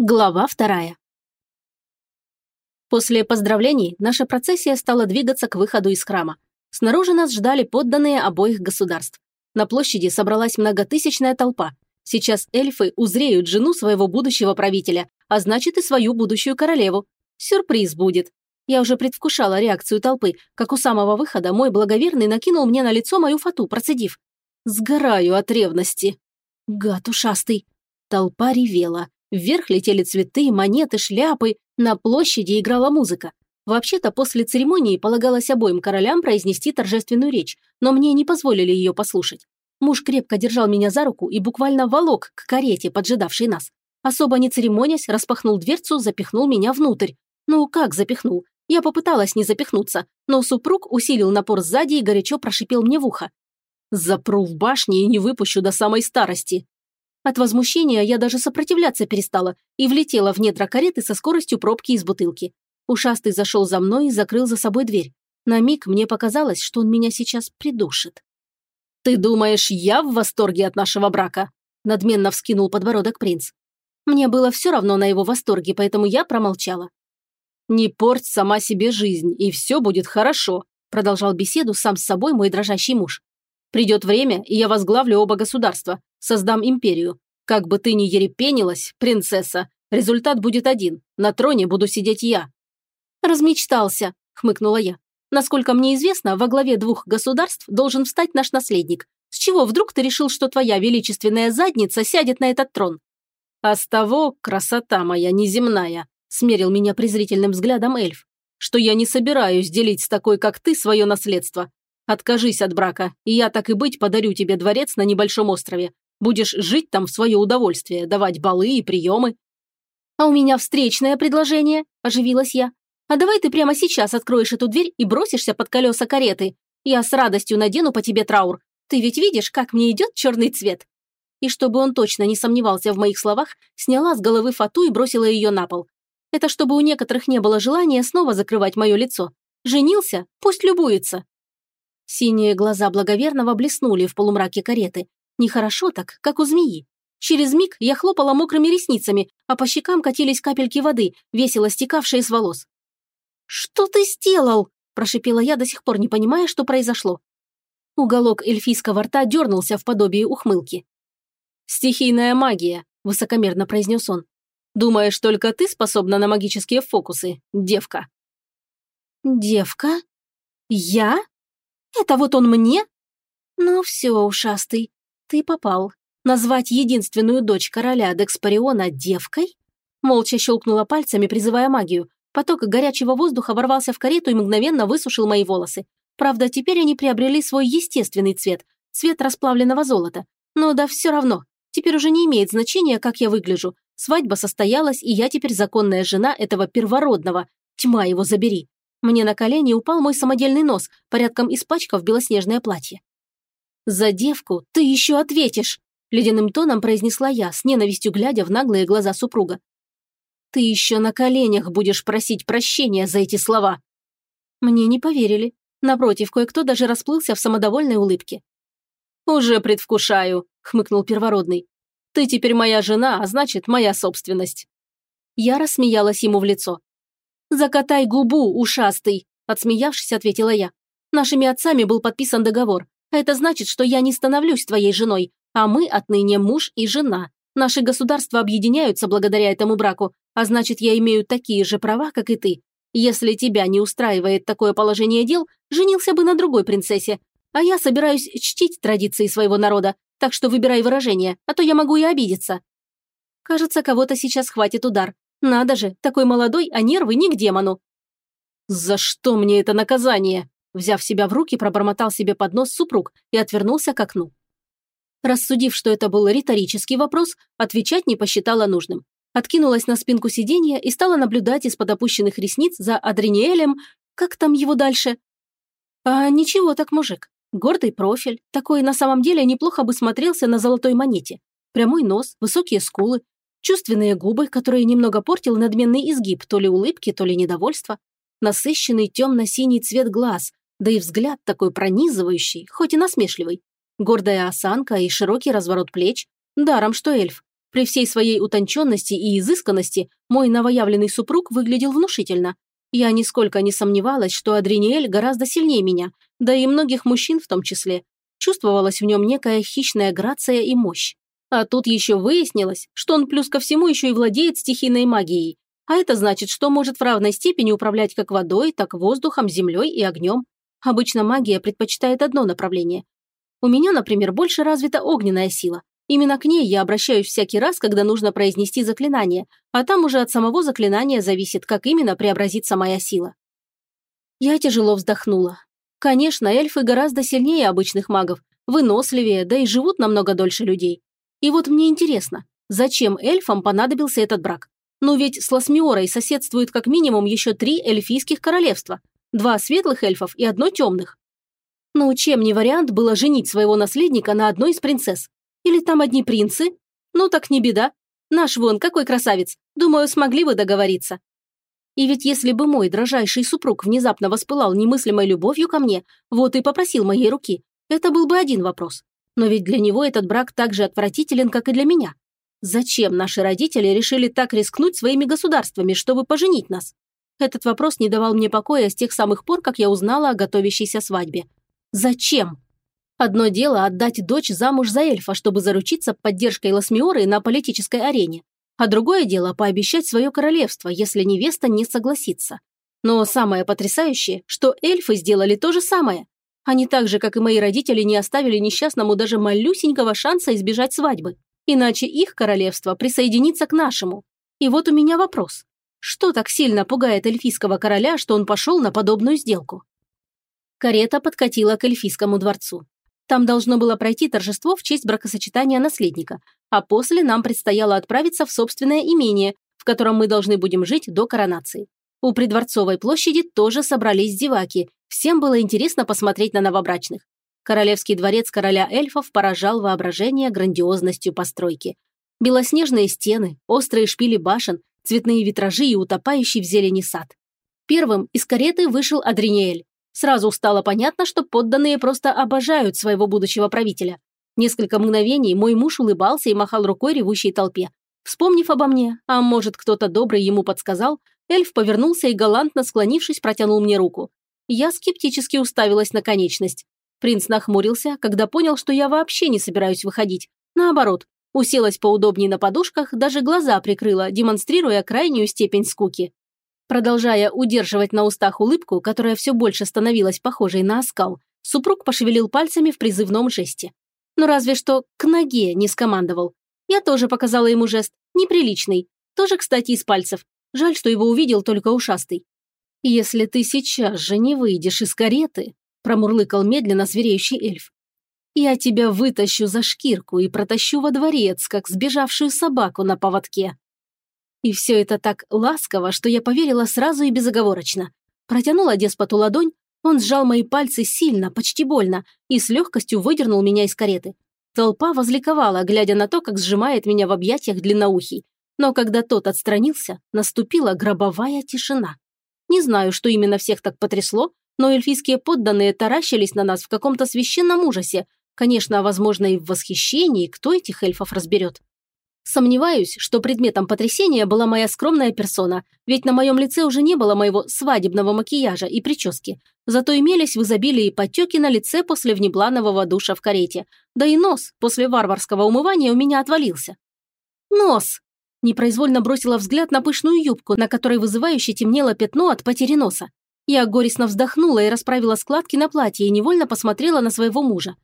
Глава вторая. После поздравлений наша процессия стала двигаться к выходу из храма. Снаружи нас ждали подданные обоих государств. На площади собралась многотысячная толпа. Сейчас эльфы узреют жену своего будущего правителя, а значит и свою будущую королеву. Сюрприз будет. Я уже предвкушала реакцию толпы, как у самого выхода мой благоверный накинул мне на лицо мою фату, процедив. «Сгораю от ревности». Гад ушастый. Толпа ревела. Вверх летели цветы, монеты, шляпы. На площади играла музыка. Вообще-то после церемонии полагалось обоим королям произнести торжественную речь, но мне не позволили ее послушать. Муж крепко держал меня за руку и буквально волок к карете, поджидавшей нас. Особо не церемонясь, распахнул дверцу, запихнул меня внутрь. Ну, как запихнул? Я попыталась не запихнуться, но супруг усилил напор сзади и горячо прошипел мне в ухо. «Запру в башне и не выпущу до самой старости». От возмущения я даже сопротивляться перестала и влетела в недра кареты со скоростью пробки из бутылки. Ушастый зашел за мной и закрыл за собой дверь. На миг мне показалось, что он меня сейчас придушит. «Ты думаешь, я в восторге от нашего брака?» Надменно вскинул подбородок принц. Мне было все равно на его восторге, поэтому я промолчала. «Не порть сама себе жизнь, и все будет хорошо», продолжал беседу сам с собой мой дрожащий муж. Придет время, и я возглавлю оба государства, создам империю. Как бы ты ни ерепенилась, принцесса, результат будет один. На троне буду сидеть я». «Размечтался», – хмыкнула я. «Насколько мне известно, во главе двух государств должен встать наш наследник. С чего вдруг ты решил, что твоя величественная задница сядет на этот трон?» «А с того, красота моя неземная», – смерил меня презрительным взглядом эльф, «что я не собираюсь делить с такой, как ты, свое наследство. Откажись от брака, и я так и быть подарю тебе дворец на небольшом острове. Будешь жить там в свое удовольствие, давать балы и приемы». «А у меня встречное предложение», – оживилась я. «А давай ты прямо сейчас откроешь эту дверь и бросишься под колеса кареты. Я с радостью надену по тебе траур. Ты ведь видишь, как мне идет черный цвет?» И чтобы он точно не сомневался в моих словах, сняла с головы фату и бросила ее на пол. Это чтобы у некоторых не было желания снова закрывать мое лицо. Женился? Пусть любуется. Синие глаза благоверного блеснули в полумраке кареты. Нехорошо так, как у змеи. Через миг я хлопала мокрыми ресницами, а по щекам катились капельки воды, весело стекавшие с волос. «Что ты сделал?» – прошипела я, до сих пор не понимая, что произошло. Уголок эльфийского рта дернулся в подобии ухмылки. «Стихийная магия», – высокомерно произнес он. «Думаешь, только ты способна на магические фокусы, девка?» «Девка? Я?» Это вот он мне? Ну все, ушастый, ты попал. Назвать единственную дочь короля Декспариона девкой? Молча щелкнула пальцами, призывая магию. Поток горячего воздуха ворвался в карету и мгновенно высушил мои волосы. Правда, теперь они приобрели свой естественный цвет, цвет расплавленного золота. Но да все равно, теперь уже не имеет значения, как я выгляжу. Свадьба состоялась, и я теперь законная жена этого первородного. Тьма его забери. Мне на колени упал мой самодельный нос, порядком испачкав белоснежное платье. «За девку ты еще ответишь!» – ледяным тоном произнесла я, с ненавистью глядя в наглые глаза супруга. «Ты еще на коленях будешь просить прощения за эти слова!» Мне не поверили. Напротив, кое-кто даже расплылся в самодовольной улыбке. «Уже предвкушаю», – хмыкнул первородный. «Ты теперь моя жена, а значит, моя собственность». Я рассмеялась ему в лицо. «Закатай губу, ушастый!» – отсмеявшись, ответила я. «Нашими отцами был подписан договор. Это значит, что я не становлюсь твоей женой, а мы отныне муж и жена. Наши государства объединяются благодаря этому браку, а значит, я имею такие же права, как и ты. Если тебя не устраивает такое положение дел, женился бы на другой принцессе. А я собираюсь чтить традиции своего народа, так что выбирай выражение, а то я могу и обидеться». Кажется, кого-то сейчас хватит удар. Надо же, такой молодой, а нервы ни к демону. «За что мне это наказание?» Взяв себя в руки, пробормотал себе под нос супруг и отвернулся к окну. Рассудив, что это был риторический вопрос, отвечать не посчитала нужным. Откинулась на спинку сиденья и стала наблюдать из-под опущенных ресниц за Адриниэлем, как там его дальше. А ничего так, мужик. Гордый профиль, такой на самом деле неплохо бы смотрелся на золотой монете. Прямой нос, высокие скулы, Чувственные губы, которые немного портил надменный изгиб, то ли улыбки, то ли недовольства. Насыщенный темно-синий цвет глаз, да и взгляд такой пронизывающий, хоть и насмешливый. Гордая осанка и широкий разворот плеч. Даром, что эльф. При всей своей утонченности и изысканности мой новоявленный супруг выглядел внушительно. Я нисколько не сомневалась, что Адриниэль гораздо сильнее меня, да и многих мужчин в том числе. Чувствовалась в нем некая хищная грация и мощь. А тут еще выяснилось, что он плюс ко всему еще и владеет стихийной магией. А это значит, что может в равной степени управлять как водой, так воздухом, землей и огнем. Обычно магия предпочитает одно направление. У меня, например, больше развита огненная сила. Именно к ней я обращаюсь всякий раз, когда нужно произнести заклинание, а там уже от самого заклинания зависит, как именно преобразится моя сила. Я тяжело вздохнула. Конечно, эльфы гораздо сильнее обычных магов, выносливее, да и живут намного дольше людей. И вот мне интересно, зачем эльфам понадобился этот брак? Ну ведь с Ласмиорой соседствует как минимум еще три эльфийских королевства. Два светлых эльфов и одно темных. Ну чем не вариант было женить своего наследника на одной из принцесс? Или там одни принцы? Ну так не беда. Наш вон какой красавец. Думаю, смогли бы договориться. И ведь если бы мой дрожайший супруг внезапно воспылал немыслимой любовью ко мне, вот и попросил моей руки, это был бы один вопрос. Но ведь для него этот брак так же отвратителен, как и для меня. Зачем наши родители решили так рискнуть своими государствами, чтобы поженить нас? Этот вопрос не давал мне покоя с тех самых пор, как я узнала о готовящейся свадьбе. Зачем? Одно дело отдать дочь замуж за эльфа, чтобы заручиться поддержкой Ласмиоры на политической арене. А другое дело пообещать свое королевство, если невеста не согласится. Но самое потрясающее, что эльфы сделали то же самое. Они так же, как и мои родители, не оставили несчастному даже малюсенького шанса избежать свадьбы. Иначе их королевство присоединится к нашему. И вот у меня вопрос. Что так сильно пугает эльфийского короля, что он пошел на подобную сделку? Карета подкатила к эльфийскому дворцу. Там должно было пройти торжество в честь бракосочетания наследника, а после нам предстояло отправиться в собственное имение, в котором мы должны будем жить до коронации. У придворцовой площади тоже собрались зеваки, всем было интересно посмотреть на новобрачных. Королевский дворец короля эльфов поражал воображение грандиозностью постройки. Белоснежные стены, острые шпили башен, цветные витражи и утопающий в зелени сад. Первым из кареты вышел Адриниэль, Сразу стало понятно, что подданные просто обожают своего будущего правителя. Несколько мгновений мой муж улыбался и махал рукой ревущей толпе. Вспомнив обо мне, а может кто-то добрый ему подсказал, эльф повернулся и галантно склонившись протянул мне руку. Я скептически уставилась на конечность. Принц нахмурился, когда понял, что я вообще не собираюсь выходить. Наоборот, уселась поудобнее на подушках, даже глаза прикрыла, демонстрируя крайнюю степень скуки. Продолжая удерживать на устах улыбку, которая все больше становилась похожей на оскал, супруг пошевелил пальцами в призывном жесте. Но разве что к ноге не скомандовал. Я тоже показала ему жест, неприличный, тоже, кстати, из пальцев. Жаль, что его увидел только ушастый. «Если ты сейчас же не выйдешь из кареты», промурлыкал медленно звереющий эльф, «я тебя вытащу за шкирку и протащу во дворец, как сбежавшую собаку на поводке». И все это так ласково, что я поверила сразу и безоговорочно. Протянула деспоту ладонь, он сжал мои пальцы сильно, почти больно, и с легкостью выдернул меня из кареты. Толпа возликовала, глядя на то, как сжимает меня в объятиях длинноухий. Но когда тот отстранился, наступила гробовая тишина. Не знаю, что именно всех так потрясло, но эльфийские подданные таращились на нас в каком-то священном ужасе. Конечно, возможно, и в восхищении, кто этих эльфов разберет. Сомневаюсь, что предметом потрясения была моя скромная персона, ведь на моем лице уже не было моего свадебного макияжа и прически. Зато имелись в изобилии потеки на лице после внепланового душа в карете. Да и нос после варварского умывания у меня отвалился. Нос! Непроизвольно бросила взгляд на пышную юбку, на которой вызывающе темнело пятно от потери носа. Я горестно вздохнула и расправила складки на платье и невольно посмотрела на своего мужа.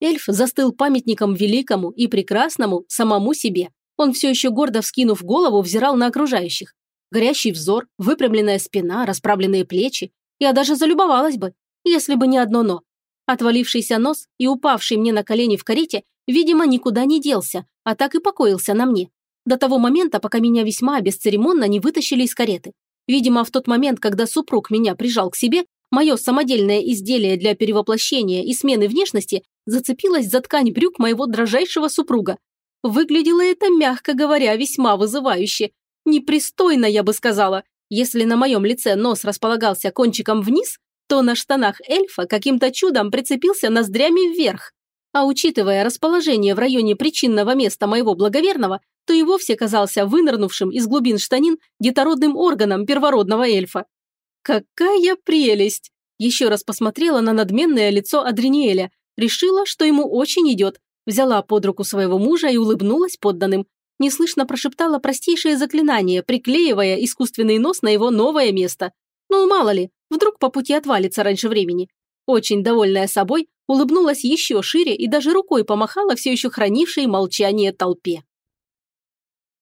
Эльф застыл памятником великому и прекрасному самому себе. Он все еще гордо вскинув голову, взирал на окружающих. Горящий взор, выпрямленная спина, расправленные плечи. Я даже залюбовалась бы, если бы не одно «но». Отвалившийся нос и упавший мне на колени в карете, видимо, никуда не делся, а так и покоился на мне. До того момента, пока меня весьма бесцеремонно не вытащили из кареты. Видимо, в тот момент, когда супруг меня прижал к себе, мое самодельное изделие для перевоплощения и смены внешности зацепилась за ткань брюк моего дрожайшего супруга. Выглядело это, мягко говоря, весьма вызывающе. Непристойно, я бы сказала. Если на моем лице нос располагался кончиком вниз, то на штанах эльфа каким-то чудом прицепился ноздрями вверх. А учитывая расположение в районе причинного места моего благоверного, то и вовсе казался вынырнувшим из глубин штанин детородным органом первородного эльфа. Какая прелесть! Еще раз посмотрела на надменное лицо Адриниэля, решила, что ему очень идет, взяла под руку своего мужа и улыбнулась подданным. Неслышно прошептала простейшее заклинание, приклеивая искусственный нос на его новое место. Ну, мало ли, вдруг по пути отвалится раньше времени. Очень довольная собой, улыбнулась еще шире и даже рукой помахала все еще хранившей молчание толпе.